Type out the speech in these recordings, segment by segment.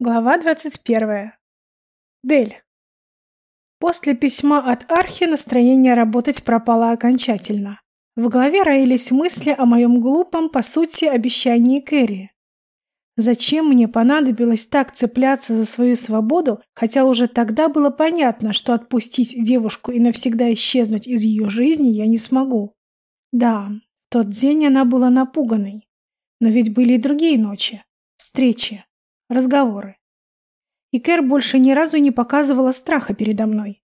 Глава 21. Дель. После письма от Архи настроение работать пропало окончательно. В голове роились мысли о моем глупом, по сути, обещании Кэрри. Зачем мне понадобилось так цепляться за свою свободу, хотя уже тогда было понятно, что отпустить девушку и навсегда исчезнуть из ее жизни я не смогу. Да, тот день она была напуганной. Но ведь были и другие ночи. Встречи разговоры. И Кэр больше ни разу не показывала страха передо мной.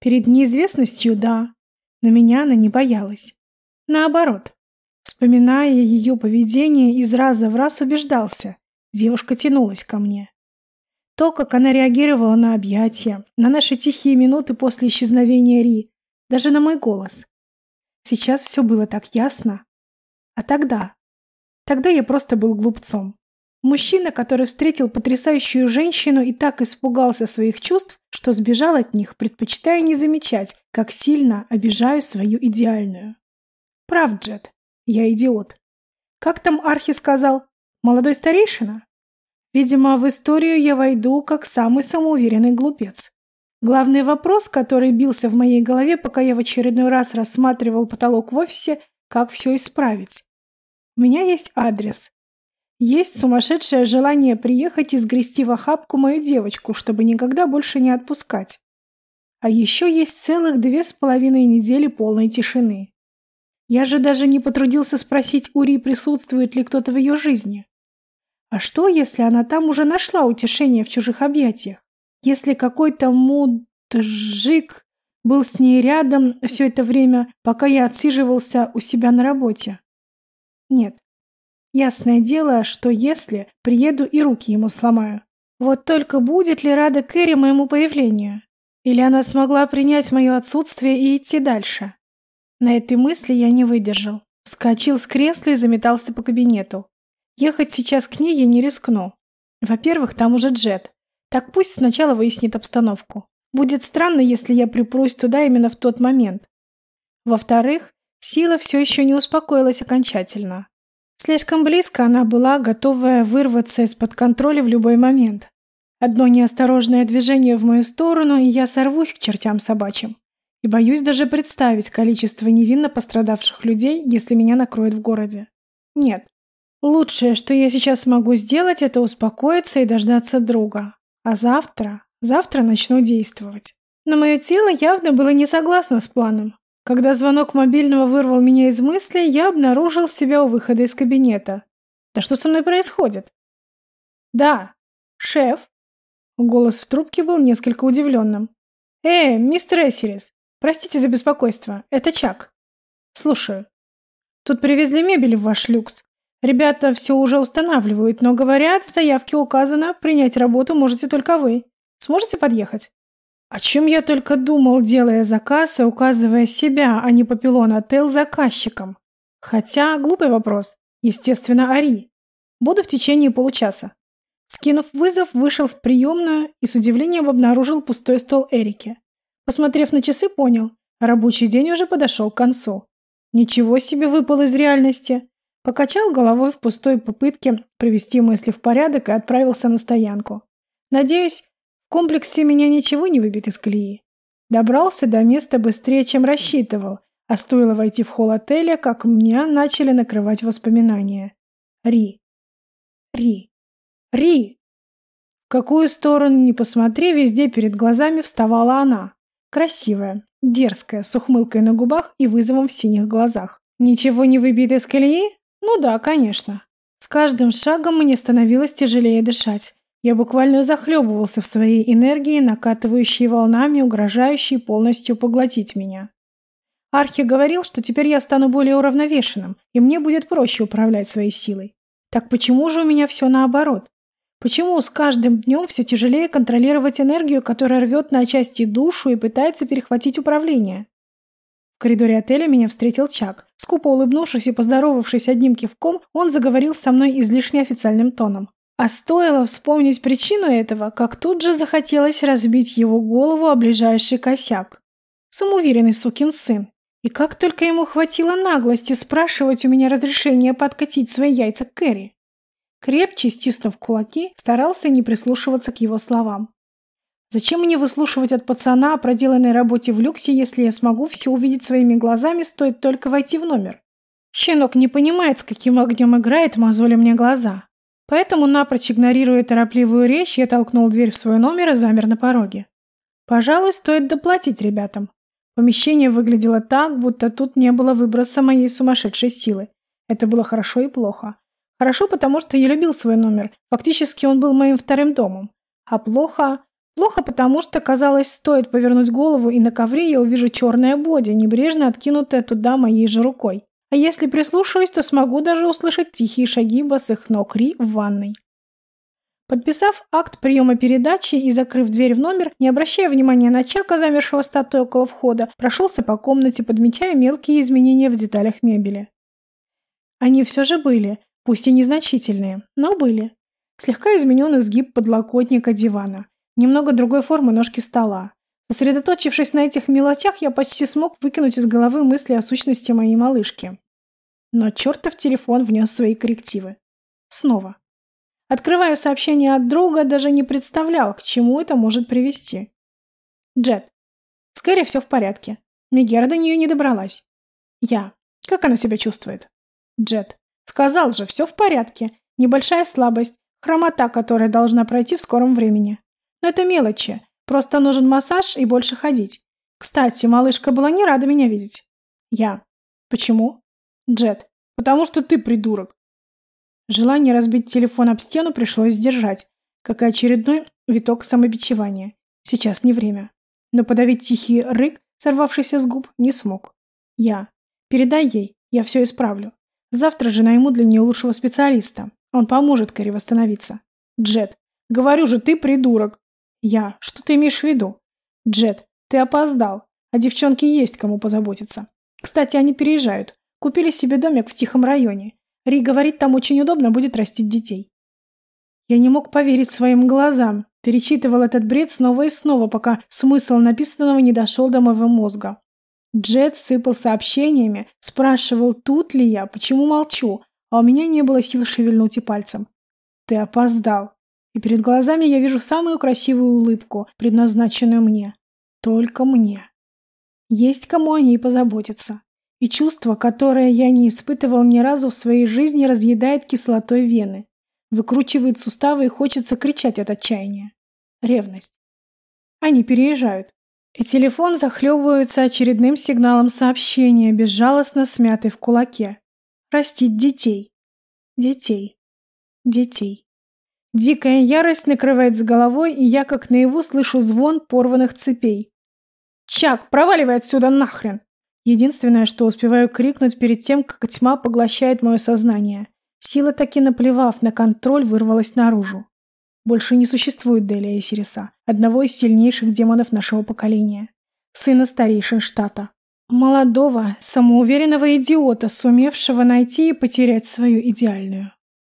Перед неизвестностью – да, но меня она не боялась. Наоборот, вспоминая ее поведение, из раза в раз убеждался – девушка тянулась ко мне. То, как она реагировала на объятия, на наши тихие минуты после исчезновения Ри, даже на мой голос. Сейчас все было так ясно. А тогда? Тогда я просто был глупцом. Мужчина, который встретил потрясающую женщину и так испугался своих чувств, что сбежал от них, предпочитая не замечать, как сильно обижаю свою идеальную. Прав, Джет. Я идиот. Как там Архи сказал? Молодой старейшина? Видимо, в историю я войду как самый самоуверенный глупец. Главный вопрос, который бился в моей голове, пока я в очередной раз рассматривал потолок в офисе, как все исправить. У меня есть адрес, есть сумасшедшее желание приехать и сгрести в охапку мою девочку, чтобы никогда больше не отпускать. А еще есть целых две с половиной недели полной тишины. Я же даже не потрудился спросить Ури, присутствует ли кто-то в ее жизни. А что, если она там уже нашла утешение в чужих объятиях? Если какой-то муджик был с ней рядом все это время, пока я отсиживался у себя на работе? Нет, Ясное дело, что если приеду и руки ему сломаю. Вот только будет ли рада Кэрри моему появлению? Или она смогла принять мое отсутствие и идти дальше? На этой мысли я не выдержал. Вскочил с кресла и заметался по кабинету. Ехать сейчас к ней я не рискну. Во-первых, там уже Джет. Так пусть сначала выяснит обстановку. Будет странно, если я припрусь туда именно в тот момент. Во-вторых, сила все еще не успокоилась окончательно. Слишком близко она была, готовая вырваться из-под контроля в любой момент. Одно неосторожное движение в мою сторону, и я сорвусь к чертям собачьим. И боюсь даже представить количество невинно пострадавших людей, если меня накроют в городе. Нет. Лучшее, что я сейчас могу сделать, это успокоиться и дождаться друга. А завтра, завтра начну действовать. Но мое тело явно было не согласно с планом. Когда звонок мобильного вырвал меня из мыслей, я обнаружил себя у выхода из кабинета. Да что со мной происходит? Да, шеф. Голос в трубке был несколько удивленным. Эй, мистер Эссерис, простите за беспокойство, это Чак. Слушаю. Тут привезли мебель в ваш люкс. Ребята все уже устанавливают, но говорят, в заявке указано, принять работу можете только вы. Сможете подъехать? О чем я только думал, делая заказ и указывая себя, а не Папилон Отел заказчиком. Хотя, глупый вопрос. Естественно, Ари. Буду в течение получаса. Скинув вызов, вышел в приемную и с удивлением обнаружил пустой стол Эрики. Посмотрев на часы, понял, рабочий день уже подошел к концу. Ничего себе выпал из реальности. Покачал головой в пустой попытке привести мысли в порядок и отправился на стоянку. Надеюсь, в комплексе меня ничего не выбит из колеи. Добрался до места быстрее, чем рассчитывал, а стоило войти в холл отеля, как меня начали накрывать воспоминания. Ри. Ри. Ри! В какую сторону ни посмотри, везде перед глазами вставала она. Красивая, дерзкая, с ухмылкой на губах и вызовом в синих глазах. Ничего не выбит из колеи? Ну да, конечно. С каждым шагом мне становилось тяжелее дышать. Я буквально захлебывался в своей энергии, накатывающей волнами, угрожающей полностью поглотить меня. Архи говорил, что теперь я стану более уравновешенным, и мне будет проще управлять своей силой. Так почему же у меня все наоборот? Почему с каждым днем все тяжелее контролировать энергию, которая рвет на части душу и пытается перехватить управление? В коридоре отеля меня встретил Чак. Скупо улыбнувшись и поздоровавшись одним кивком, он заговорил со мной излишне официальным тоном. А стоило вспомнить причину этого, как тут же захотелось разбить его голову о ближайший косяк. Самоуверенный сукин сын. И как только ему хватило наглости спрашивать у меня разрешения подкатить свои яйца к Кэрри. Крепче стиснув кулаки, старался не прислушиваться к его словам. Зачем мне выслушивать от пацана о проделанной работе в люксе, если я смогу все увидеть своими глазами, стоит только войти в номер? Щенок не понимает, с каким огнем играет, мозоля мне глаза. Поэтому, напрочь игнорируя торопливую речь, я толкнул дверь в свой номер и замер на пороге. Пожалуй, стоит доплатить ребятам. Помещение выглядело так, будто тут не было выброса моей сумасшедшей силы. Это было хорошо и плохо. Хорошо, потому что я любил свой номер. Фактически он был моим вторым домом. А плохо... Плохо, потому что, казалось, стоит повернуть голову, и на ковре я увижу черное боди, небрежно откинутое туда моей же рукой. А если прислушаюсь, то смогу даже услышать тихие шаги босых ног Ри в ванной. Подписав акт приема передачи и закрыв дверь в номер, не обращая внимания на Чака, замершего статуей около входа, прошелся по комнате, подмечая мелкие изменения в деталях мебели. Они все же были, пусть и незначительные, но были. Слегка изменен изгиб подлокотника дивана, немного другой формы ножки стола. Сосредоточившись на этих мелочах, я почти смог выкинуть из головы мысли о сущности моей малышки. Но чертов телефон внес свои коррективы. Снова. Открывая сообщение от друга, даже не представлял, к чему это может привести. Джет. Скорее все в порядке. Мегера до нее не добралась. Я. Как она себя чувствует? Джет. Сказал же, все в порядке. Небольшая слабость, хромота, которая должна пройти в скором времени. Но это мелочи. Просто нужен массаж и больше ходить. Кстати, малышка была не рада меня видеть. Я. Почему? Джет. Потому что ты придурок. Желание разбить телефон об стену пришлось сдержать, как и очередной виток самобичевания. Сейчас не время. Но подавить тихий рык, сорвавшийся с губ, не смог. Я. Передай ей, я все исправлю. Завтра же найму для нее лучшего специалиста. Он поможет Кэрри восстановиться. Джет. Говорю же, ты придурок. Я. Что ты имеешь в виду? Джет. Ты опоздал. А девчонке есть кому позаботиться. Кстати, они переезжают. Купили себе домик в тихом районе. Ри говорит, там очень удобно будет растить детей. Я не мог поверить своим глазам. Перечитывал этот бред снова и снова, пока смысл написанного не дошел до моего мозга. Джет сыпал сообщениями, спрашивал, тут ли я, почему молчу, а у меня не было сил шевельнуть и пальцем. Ты опоздал. И перед глазами я вижу самую красивую улыбку, предназначенную мне. Только мне. Есть кому о ней позаботиться. И чувство, которое я не испытывал ни разу в своей жизни, разъедает кислотой вены. Выкручивает суставы и хочется кричать от отчаяния. Ревность. Они переезжают. И телефон захлебывается очередным сигналом сообщения, безжалостно смятый в кулаке. Растить детей. Детей. Детей. Дикая ярость накрывает с головой, и я как наяву слышу звон порванных цепей. «Чак, проваливай отсюда нахрен!» Единственное, что успеваю крикнуть перед тем, как тьма поглощает мое сознание. Сила таки наплевав на контроль, вырвалась наружу. Больше не существует Делия Сириса, одного из сильнейших демонов нашего поколения. Сына старейшин штата. Молодого, самоуверенного идиота, сумевшего найти и потерять свою идеальную.